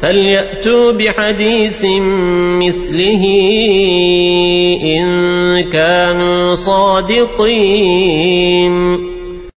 فليأتوا بحديث مثله إن كانوا صادقين.